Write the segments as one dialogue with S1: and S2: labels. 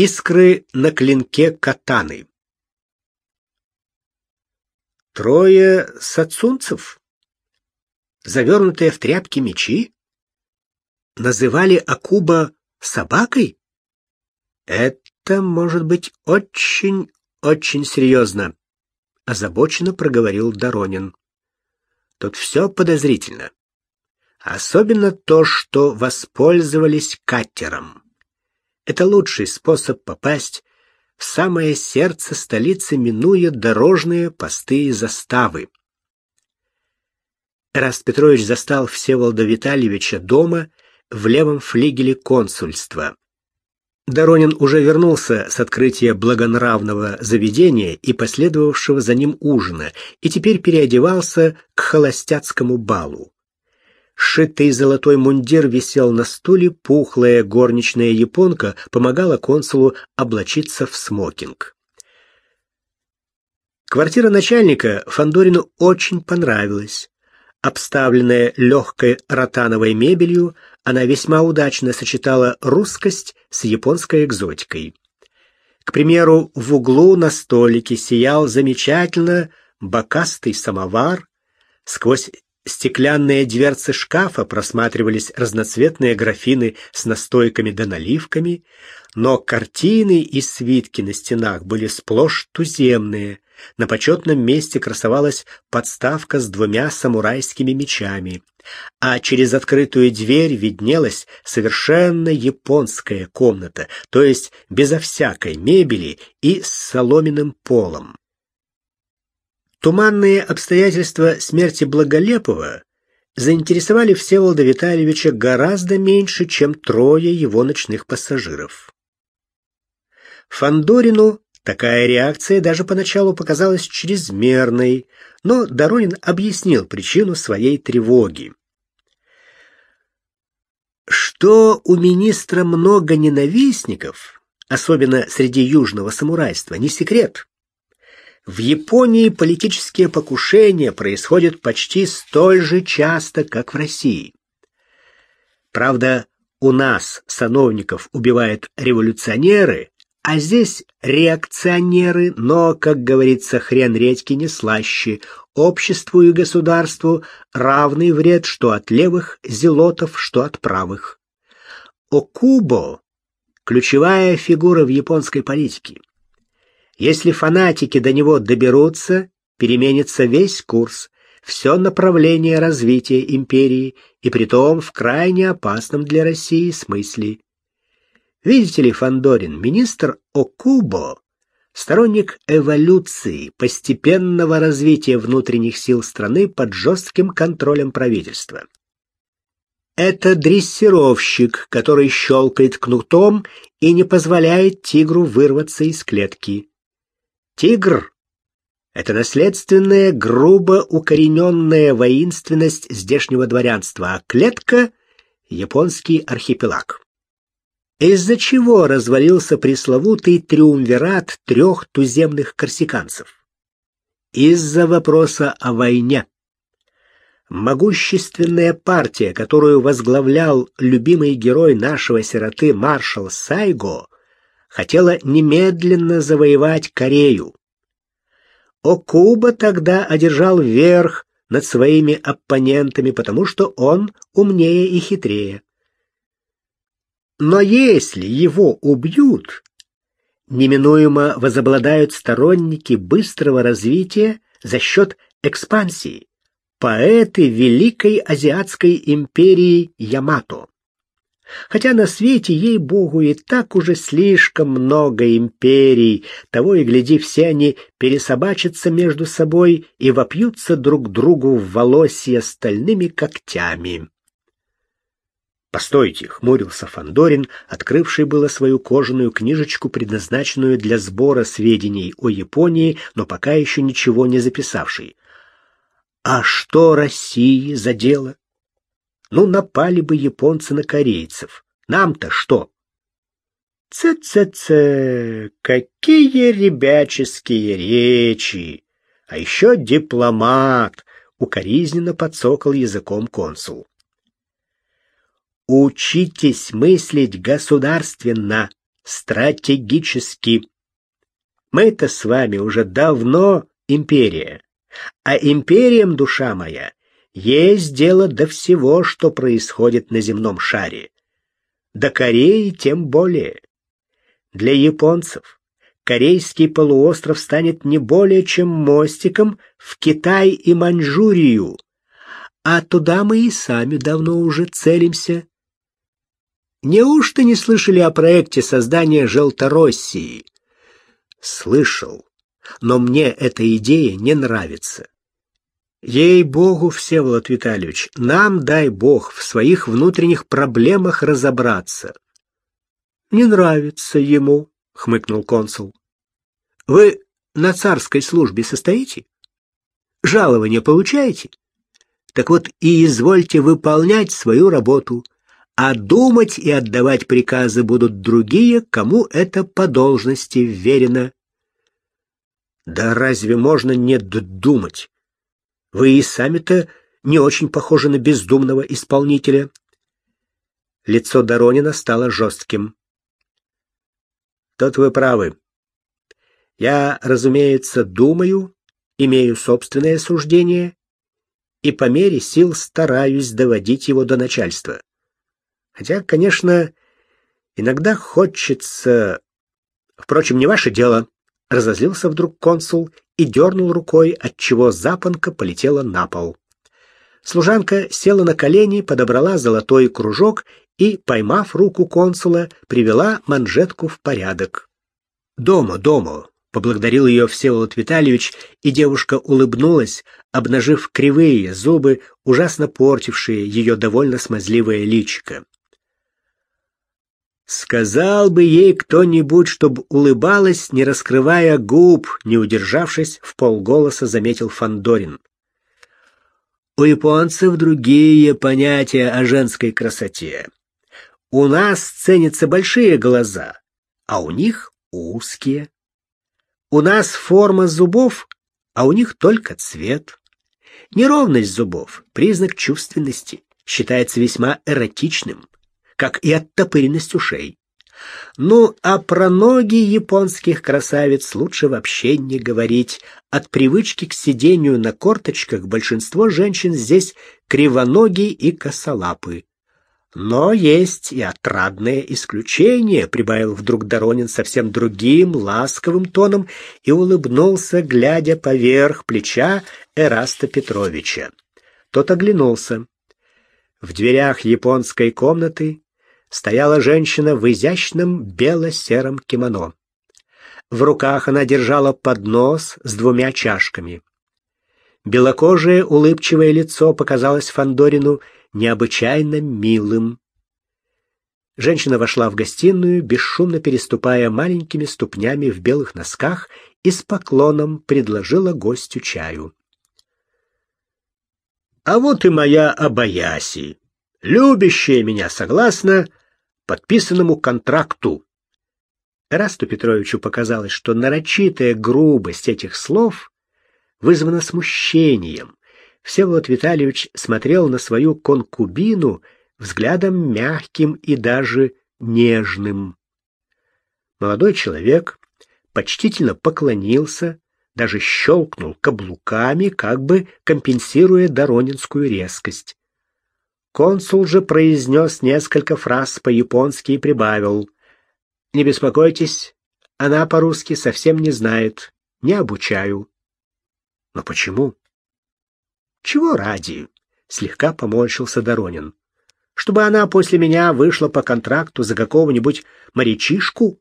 S1: Искры на клинке катаны. Трое сацунцев, завернутые в тряпки мечи, называли Акуба собакой? Это может быть очень-очень серьезно, озабоченно проговорил Доронин. Тут все подозрительно. Особенно то, что воспользовались катером. Это лучший способ попасть в самое сердце столицы, минуя дорожные посты и заставы. Раст Петрович застал Всеволода Витальевича дома в левом флигеле консульства. Доронин уже вернулся с открытия благонравного заведения и последовавшего за ним ужина, и теперь переодевался к холостяцкому балу. Шитый золотой мундир висел на стуле, пухлая горничная японка помогала консулу облачиться в смокинг. Квартира начальника Фандорину очень понравилась. Обставленная легкой ротановой мебелью, она весьма удачно сочетала русскость с японской экзотикой. К примеру, в углу на столике сиял замечательно бокастый самовар, сквозь стеклянные дверцы шкафа просматривались разноцветные графины с настойками да наливками, но картины и свитки на стенах были сплошь туземные. На почетном месте красовалась подставка с двумя самурайскими мечами, а через открытую дверь виднелась совершенно японская комната, то есть безо всякой мебели и с соломенным полом. Туманные обстоятельства смерти Благолепова заинтересовали Всеволода Витальевича гораздо меньше, чем трое его ночных пассажиров. Фандорину такая реакция даже поначалу показалась чрезмерной, но Доронин объяснил причину своей тревоги. Что у министра много ненавистников, особенно среди южного самурайства, не секрет. В Японии политические покушения происходят почти столь же часто, как в России. Правда, у нас сановников убивают революционеры, а здесь реакционеры, но, как говорится, хрен редьки не слаще. Обществу и государству равный вред что от левых зелотов, что от правых. Окубо – ключевая фигура в японской политике. Если фанатики до него доберутся, переменится весь курс, все направление развития империи, и притом в крайне опасном для России смысле. Видите ли, Фандорин, министр Окубо сторонник эволюции, постепенного развития внутренних сил страны под жестким контролем правительства. Это дрессировщик, который щелкает кнутом и не позволяет тигру вырваться из клетки. Тигр — это наследственная, грубо укорененная воинственность здешнего дворянства, а клетка — японский архипелаг. Из-за чего развалился пресловутый триумвират трех туземных корсиканцев? Из-за вопроса о войне. Могущественная партия, которую возглавлял любимый герой нашего сироты маршал Сайго, хотела немедленно завоевать Корею. Окуба тогда одержал верх над своими оппонентами, потому что он умнее и хитрее. Но если его убьют, неминуемо возобладают сторонники быстрого развития за счет экспансии, поэты Великой Азиатской империи Ямато. Хотя на свете, ей-богу, и так уже слишком много империй, того и гляди, все они пересобачатся между собой и вопьются друг другу в волосья стальными когтями. «Постойте!» — хмурился Фандорин, открывший было свою кожаную книжечку, предназначенную для сбора сведений о Японии, но пока еще ничего не записавший. «А что России за дело?» Ну, напали бы японцы на корейцев. Нам-то что? Ц-ц-ц, какие ребяческие речи! А еще дипломат! Укоризненно подсокал языком консул. Учитесь мыслить государственно, стратегически. Мы-то с вами уже давно империя, а империям, душа моя, есть дело до всего, что происходит на земном шаре. До Кореи тем более. Для японцев Корейский полуостров станет не более чем мостиком в Китай и Маньчжурию, а туда мы и сами давно уже целимся. Неужто не слышали о проекте создания Желтороссии? Слышал, но мне эта идея не нравится. Ей-богу, Всеволод Витальевич, нам, дай бог, в своих внутренних проблемах разобраться. Не нравится ему, хмыкнул консул. Вы на царской службе состоите? Жалование получаете? Так вот и извольте выполнять свою работу, а думать и отдавать приказы будут другие, кому это по должности вверено. Да разве можно не думать? Вы и сами-то не очень похожи на бездумного исполнителя. Лицо Доронина стало жестким. Тут вы правы. Я, разумеется, думаю, имею собственное суждение и по мере сил стараюсь доводить его до начальства. Хотя, конечно, иногда хочется... Впрочем, не ваше дело. Разозлился вдруг консул и дернул рукой, отчего запонка полетела на пол. Служанка села на колени, подобрала золотой кружок и, поймав руку консула, привела манжетку в порядок. «Дома, дома!» — поблагодарил ее Всеволод Витальевич, и девушка улыбнулась, обнажив кривые зубы, ужасно портившие ее довольно смазливое личико. Сказал бы ей кто-нибудь, чтобы улыбалась, не раскрывая губ, не удержавшись, в полголоса заметил Фандорин. У японцев другие понятия о женской красоте. У нас ценятся большие глаза, а у них узкие. У нас форма зубов, а у них только цвет. Неровность зубов признак чувственности, считается весьма эротичным как и оттопыренность ушей. Ну, а про ноги японских красавиц лучше вообще не говорить. От привычки к сидению на корточках большинство женщин здесь кривоногие и косолапы. Но есть и отрадное исключение, прибавил вдруг Доронин совсем другим, ласковым тоном и улыбнулся, глядя поверх плеча Эраста Петровича. Тот оглянулся. В дверях японской комнаты стояла женщина в изящном бело-сером кимоно. В руках она держала поднос с двумя чашками. Белокожее улыбчивое лицо показалось Фандорину необычайно милым. Женщина вошла в гостиную, бесшумно переступая маленькими ступнями в белых носках и с поклоном предложила гостю чаю. А вот и моя Абаяси, любящая меня согласно подписанному контракту. Расту Петровичу показалось, что нарочитая грубость этих слов вызвана смущением. Всеволод Витальевич смотрел на свою конкубину взглядом мягким и даже нежным. Молодой человек почтительно поклонился, даже щелкнул каблуками, как бы компенсируя доронинскую резкость. Консул же произнес несколько фраз по-японски и прибавил. «Не беспокойтесь, она по-русски совсем не знает. Не обучаю». «Но почему?» «Чего ради?» — слегка поморщился Доронин. «Чтобы она после меня вышла по контракту за какого-нибудь морячишку?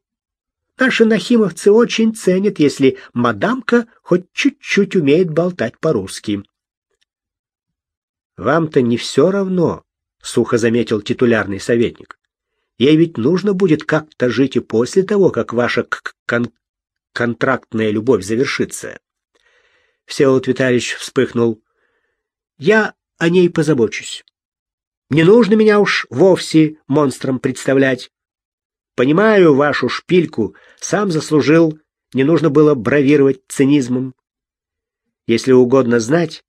S1: Наши нахимовцы очень ценят, если мадамка хоть чуть-чуть умеет болтать по-русски». Вам-то не все равно, сухо заметил титулярный советник. Ей ведь нужно будет как-то жить и после того, как ваша кон контрактная любовь завершится. Всеволод Витальевич вспыхнул. Я о ней позабочусь. Не нужно меня уж вовсе монстром представлять. Понимаю вашу шпильку, сам заслужил, не нужно было бравировать цинизмом. Если угодно знать,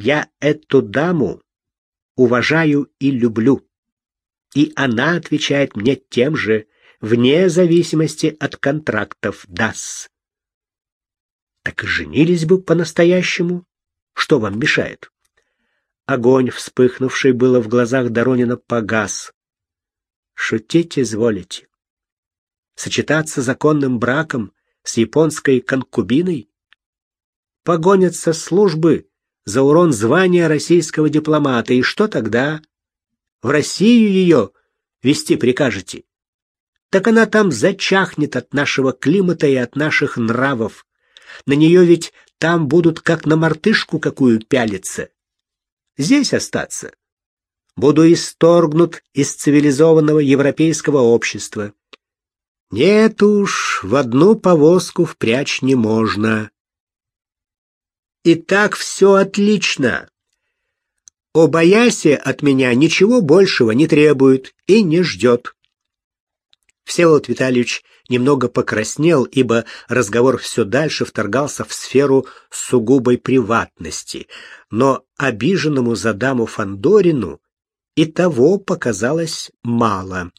S1: я эту даму уважаю и люблю. И она отвечает мне тем же, вне зависимости от контрактов ДАС. Так и женились бы по-настоящему. Что вам мешает? Огонь, вспыхнувший было в глазах Доронина, погас. Шутить изволите. Сочетаться законным браком с японской конкубиной? Погонят со службы за урон звания российского дипломата, и что тогда? В Россию ее вести прикажете? Так она там зачахнет от нашего климата и от наших нравов. На нее ведь там будут как на мартышку какую пялиться. Здесь остаться. Буду исторгнут из цивилизованного европейского общества. Нет уж, в одну повозку впрячь не можно. И так все отлично. Обаяси от меня ничего большего не требует и не ждет. Всеволод Витальевич немного покраснел, ибо разговор все дальше вторгался в сферу сугубой приватности, но обиженному за даму Фандорину и того показалось мало.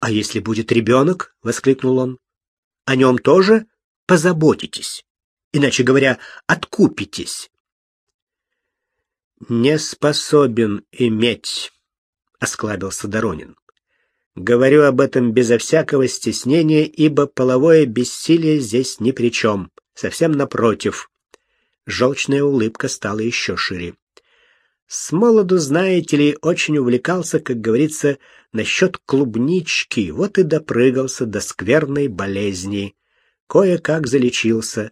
S1: «А если будет ребенок?» — воскликнул он. «О нем тоже позаботитесь, иначе говоря, откупитесь». «Не способен иметь», — осклабился Доронин. Говорю об этом безо всякого стеснения, ибо половое бессилие здесь ни при чем. Совсем напротив. Желчная улыбка стала еще шире. С молоду, знаете ли, очень увлекался, как говорится, насчет клубнички, вот и допрыгался до скверной болезни. Кое-как залечился,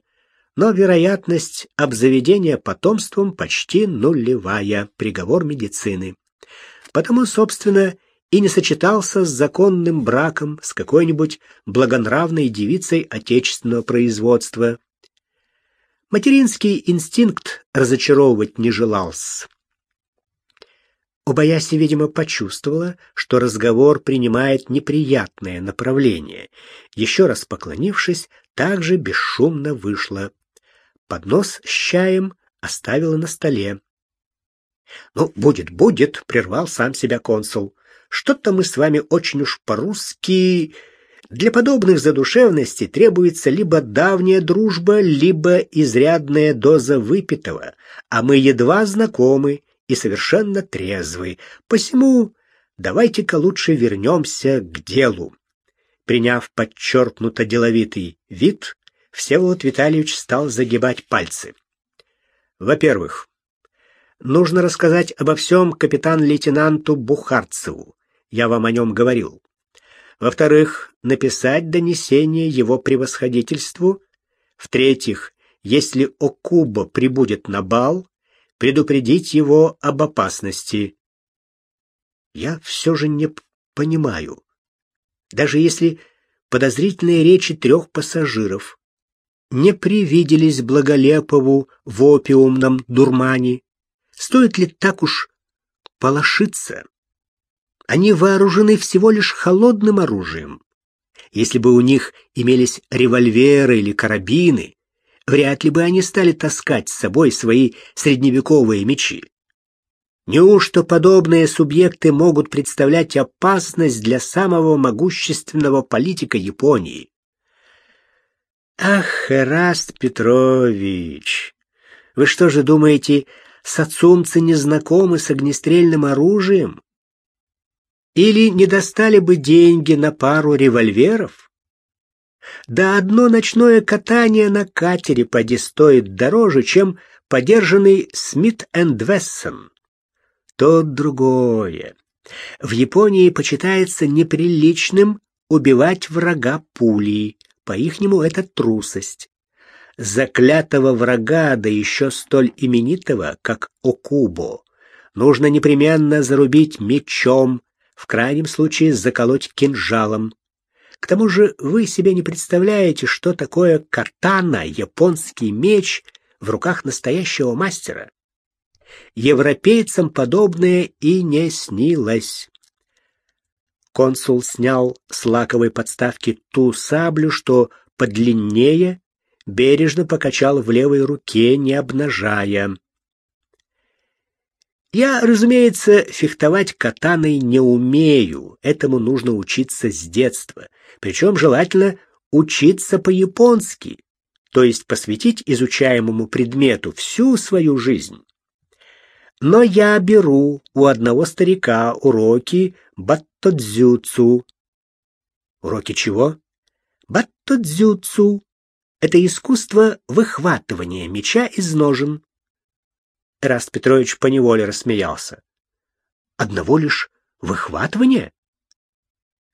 S1: но вероятность обзаведения потомством почти нулевая, приговор медицины. Потому, собственно, и не сочетался с законным браком с какой-нибудь благонравной девицей отечественного производства. Материнский инстинкт разочаровывать не желался. Обаяси, видимо, почувствовала, что разговор принимает неприятное направление. Еще раз поклонившись, также бесшумно вышла. Поднос с чаем оставила на столе. «Ну, будет, будет», — прервал сам себя консул. Что-то мы с вами очень уж по-русски... Для подобных задушевностей требуется либо давняя дружба, либо изрядная доза выпитого, а мы едва знакомы и совершенно трезвы. Посему давайте-ка лучше вернемся к делу. Приняв подчеркнуто деловитый вид, Всеволод Витальевич стал загибать пальцы. Во-первых, нужно рассказать обо всем капитан-лейтенанту Бухарцеву, я вам о нем говорил. Во-вторых, написать донесение его превосходительству. В-третьих, если Окуба прибудет на бал, предупредить его об опасности. Я все же не понимаю. Даже если подозрительные речи трех пассажиров не привиделись Благолепову в опиумном дурмане, стоит ли так уж полошиться? Они вооружены всего лишь холодным оружием. Если бы у них имелись револьверы или карабины, вряд ли бы они стали таскать с собой свои средневековые мечи. Неужто подобные субъекты могут представлять опасность для самого могущественного политика Японии? Ах, Эраст Петрович, вы что же думаете, сацумцы не знакомы с огнестрельным оружием? Или не достали бы деньги на пару револьверов? Да одно ночное катание на катере поди стоит дороже, чем подержанный Смит энд Вессон. Тот другое. В Японии почитается неприличным убивать врага пулей. По-ихнему это трусость. Заклятого врага, да еще столь именитого, как Окубо, нужно непременно зарубить мечом, в крайнем случае заколоть кинжалом. К тому же вы себе не представляете, что такое катана, японский меч в руках настоящего мастера. Европейцам подобное и не снилось. Консул снял с лаковой подставки ту саблю, что подлиннее, бережно покачал в левой руке, не обнажая. Я, разумеется, фехтовать катаной не умею. Этому нужно учиться с детства. Причем желательно учиться по-японски, то есть посвятить изучаемому предмету всю свою жизнь. Но я беру у одного старика уроки баттодзюцу. Уроки чего? Баттодзюцу. Это искусство выхватывания меча из ножен. Раст Петрович поневоле рассмеялся. Одного лишь выхватывания?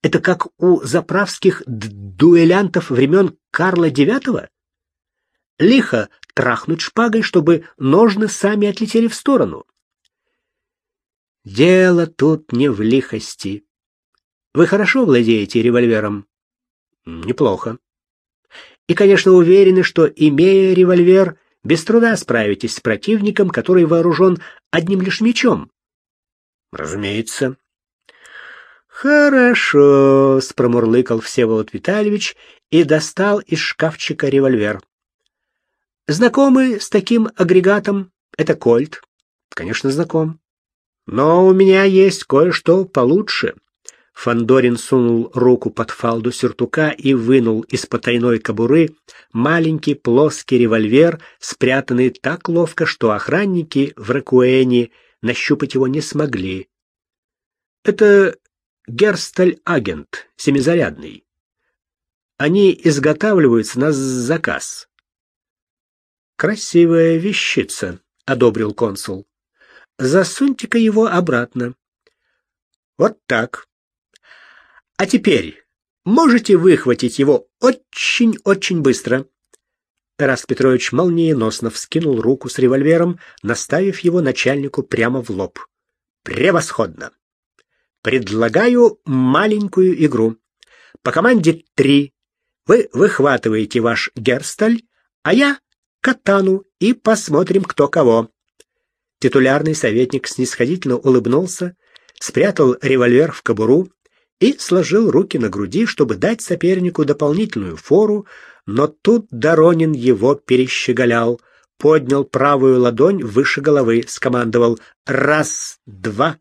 S1: Это как у заправских дуэлянтов времен Карла IX? Лихо трахнуть шпагой, чтобы ножны сами отлетели в сторону. Дело тут не в лихости. Вы хорошо владеете револьвером? Неплохо. И, конечно, уверены, что, имея револьвер, без труда справитесь с противником, который вооружен одним лишь мечом. Разумеется. Хорошо, спромурлыкал Всеволод Витальевич и достал из шкафчика револьвер. Знакомы с таким агрегатом? Это кольт. Конечно, знаком. Но у меня есть кое-что получше. Фандорин сунул руку под фалду сюртука и вынул из потайной кобуры маленький плоский револьвер, спрятанный так ловко, что охранники в Ракуэне нащупать его не смогли. Это Герсталь-агент, семизарядный. Они изготавливаются на заказ. Красивая вещица, одобрил консул. Засуньте-ка его обратно. Вот так. А теперь можете выхватить его очень-очень быстро. Тарас Петрович молниеносно вскинул руку с револьвером, наставив его начальнику прямо в лоб. Превосходно. Предлагаю маленькую игру. По команде три вы выхватываете ваш герсталь, а я катану и посмотрим, кто кого. Титулярный советник снисходительно улыбнулся, спрятал револьвер в кобуру и сложил руки на груди, чтобы дать сопернику дополнительную фору, но тут Доронин его перещеголял, поднял правую ладонь выше головы, скомандовал «Раз, два,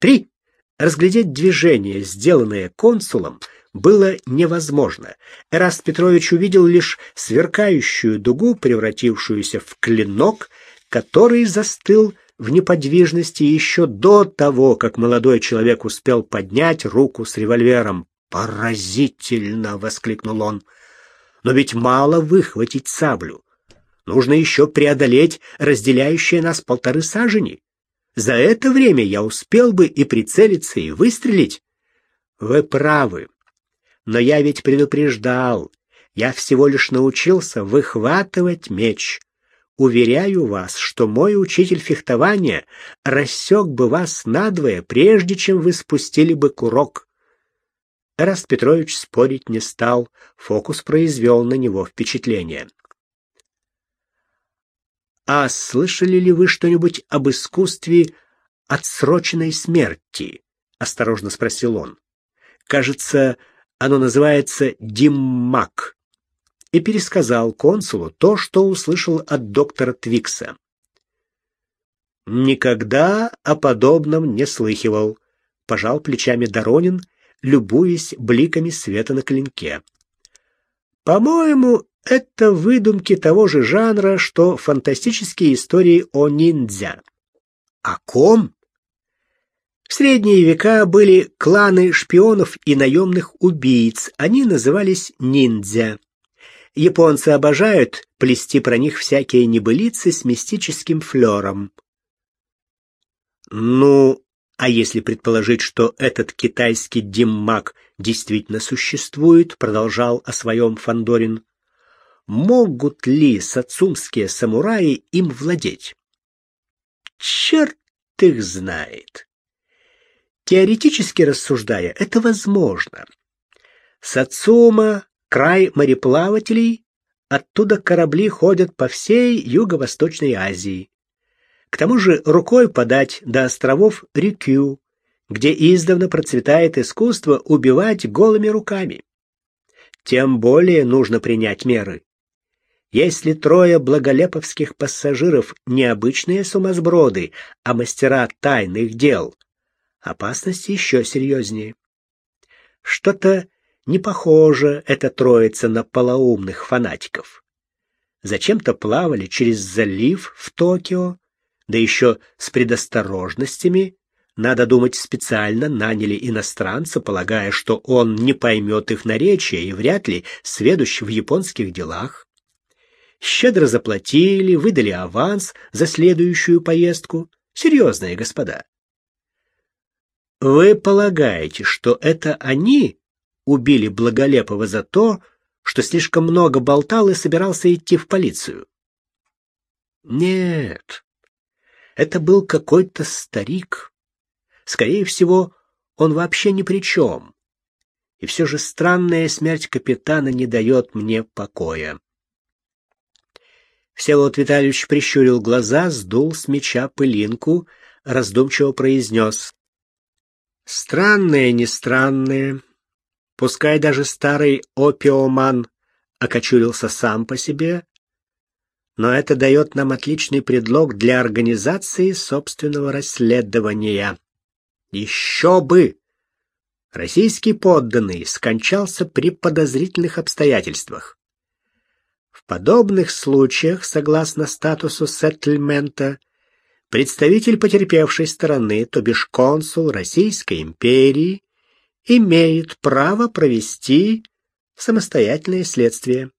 S1: три!» Разглядеть движение, сделанное консулом, было невозможно. Эраст Петрович увидел лишь сверкающую дугу, превратившуюся в клинок, который застыл в неподвижности еще до того, как молодой человек успел поднять руку с револьвером. «Поразительно!» — воскликнул он. «Но ведь мало выхватить саблю. Нужно еще преодолеть разделяющие нас полторы сажени. За это время я успел бы и прицелиться, и выстрелить». «Вы правы. Но я ведь предупреждал. Я всего лишь научился выхватывать меч. Уверяю вас, что мой учитель фехтования рассек бы вас надвое, прежде чем вы спустили бы курок. Раст Петрович спорить не стал, фокус произвел на него впечатление. «А слышали ли вы что-нибудь об искусстве отсроченной смерти?» — осторожно спросил он. «Кажется, оно называется диммак» и пересказал консулу то, что услышал от доктора Твикса. Никогда о подобном не слыхивал, пожал плечами Доронин, любуясь бликами света на клинке. По-моему, это выдумки того же жанра, что фантастические истории о ниндзя. О ком? В средние века были кланы шпионов и наемных убийц. Они назывались ниндзя. Японцы обожают плести про них всякие небылицы с мистическим флером. Ну, а если предположить, что этот китайский диммак действительно существует, продолжал о своем Фандорин, могут ли сацумские самураи им владеть? Черт их знает. Теоретически рассуждая, это возможно. Сацума край мореплавателей, оттуда корабли ходят по всей Юго-Восточной Азии. К тому же рукой подать до островов Рюкю, где издавна процветает искусство убивать голыми руками. Тем более нужно принять меры. Если трое благолеповских пассажиров не обычные сумасброды, а мастера тайных дел, опасность еще серьезнее. Что-то не похоже эта троица на полоумных фанатиков. Зачем-то плавали через залив в Токио, да еще с предосторожностями, надо думать, специально наняли иностранца, полагая, что он не поймет их наречия и вряд ли сведущ в японских делах. Щедро заплатили, выдали аванс за следующую поездку. Серьезные господа. Вы полагаете, что это они убили Благолепова за то, что слишком много болтал и собирался идти в полицию? Нет. Это был какой-то старик, Скорее всего, он вообще ни при чем. И все же странная смерть капитана не дает мне покоя. Всеволод Витальевич прищурил глаза, сдул с меча пылинку, раздумчиво произнес. «Странное, не странное. Пускай даже старый опиоман окочурился сам по себе, но это дает нам отличный предлог для организации собственного расследования. Еще бы! Российский подданный скончался при подозрительных обстоятельствах. В подобных случаях, согласно статусу сеттельмента, представитель потерпевшей стороны, то бишь консул Российской империи, имеет право провести самостоятельное следствие.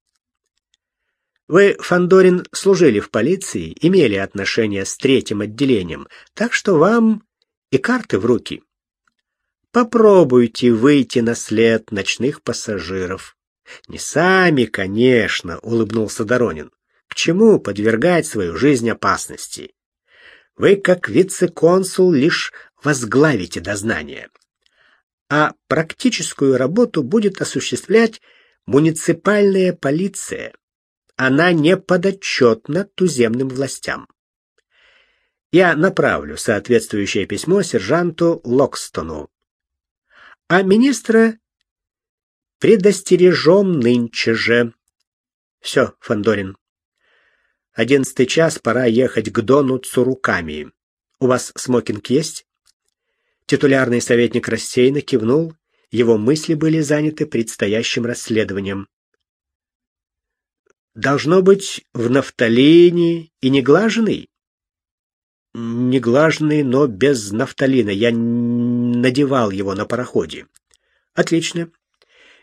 S1: Вы, Фандорин, служили в полиции, имели отношения с третьим отделением, так что вам и карты в руки. Попробуйте выйти на след ночных пассажиров. Не сами, конечно, улыбнулся Доронин. К чему подвергать свою жизнь опасности? Вы, как вице-консул, лишь возглавите дознание. А практическую работу будет осуществлять муниципальная полиция. Она не подотчетна туземным властям. Я направлю соответствующее письмо сержанту Локстону. А министра предостережем нынче же. Все, Фандорин. Одиннадцатый час, пора ехать к Дону Цуруками. У вас смокинг есть? Титулярный советник рассеянно кивнул, его мысли были заняты предстоящим расследованием. Должно быть в нафталине и неглаженный неглаженный, но без нафталина. Я надевал его на пароходе. Отлично.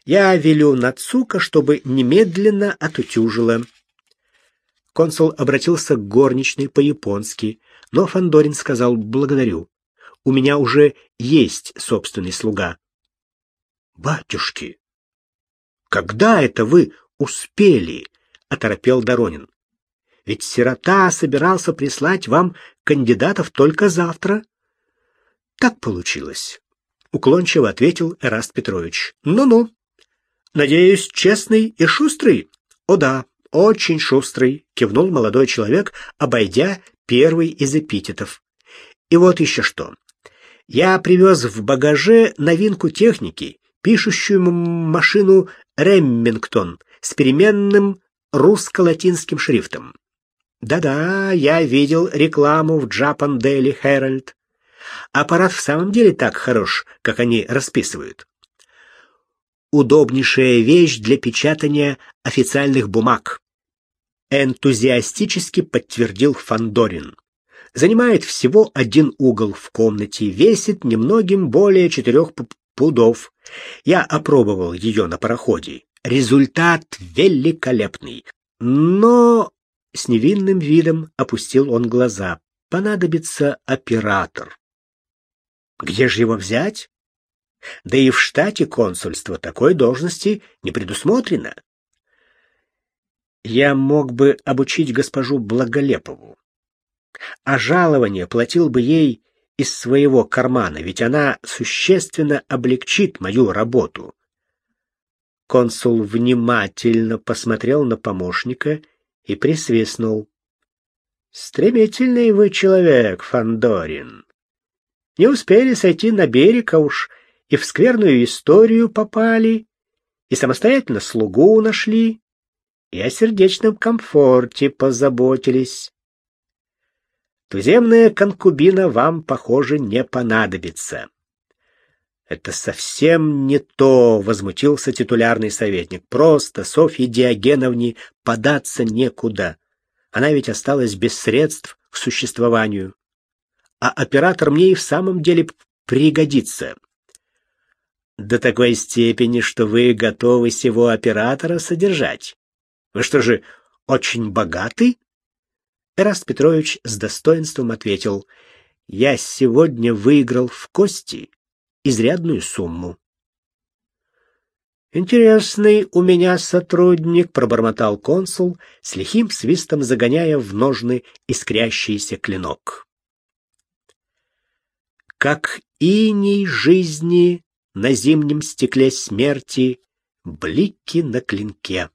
S1: Я велю Нацука, чтобы немедленно отутюжила. Консул обратился к горничной по-японски, но Фандорин сказал: "Благодарю. У меня уже есть собственный слуга". Батюшки, когда это вы успели? оторопел Доронин. Ведь сирота собирался прислать вам кандидатов только завтра. Так получилось, уклончиво ответил Эраст Петрович. Ну-ну. Надеюсь, честный и шустрый. О да, очень шустрый, кивнул молодой человек, обойдя первый из эпитетов. И вот еще что. Я привез в багаже новинку техники, пишущую машину Реммингтон с переменным русско-латинским шрифтом. Да-да, я видел рекламу в Japan Daily Herald. Аппарат в самом деле так хорош, как они расписывают. Удобнейшая вещь для печатания официальных бумаг. Энтузиастически подтвердил Фандорин. Занимает всего один угол в комнате, весит немногим более четырех пудов. Я опробовал ее на пароходе. Результат великолепный. Но с невинным видом опустил он глаза. Понадобится оператор. Где же его взять? Да и в штате консульства такой должности не предусмотрено. Я мог бы обучить госпожу Благолепову. А жалование платил бы ей из своего кармана, ведь она существенно облегчит мою работу. Консул внимательно посмотрел на помощника и присвистнул. Стремительный вы человек, Фандорин. Не успели сойти на берег, а уж и в скверную историю попали, и самостоятельно слугу нашли. и о сердечном комфорте позаботились. Туземная конкубина вам, похоже, не понадобится. Это совсем не то, возмутился титулярный советник. Просто Софье Диогеновне податься некуда. Она ведь осталась без средств к существованию. А оператор мне и в самом деле пригодится. До такой степени, что вы готовы сего оператора содержать. Вы что же, очень богаты? Эраст Петрович с достоинством ответил: "Я сегодня выиграл в кости изрядную сумму". Интересный у меня сотрудник, пробормотал консул, с лихим свистом загоняя в ножны искрящийся клинок. Как иней жизни на зимнем стекле смерти, блики на клинке.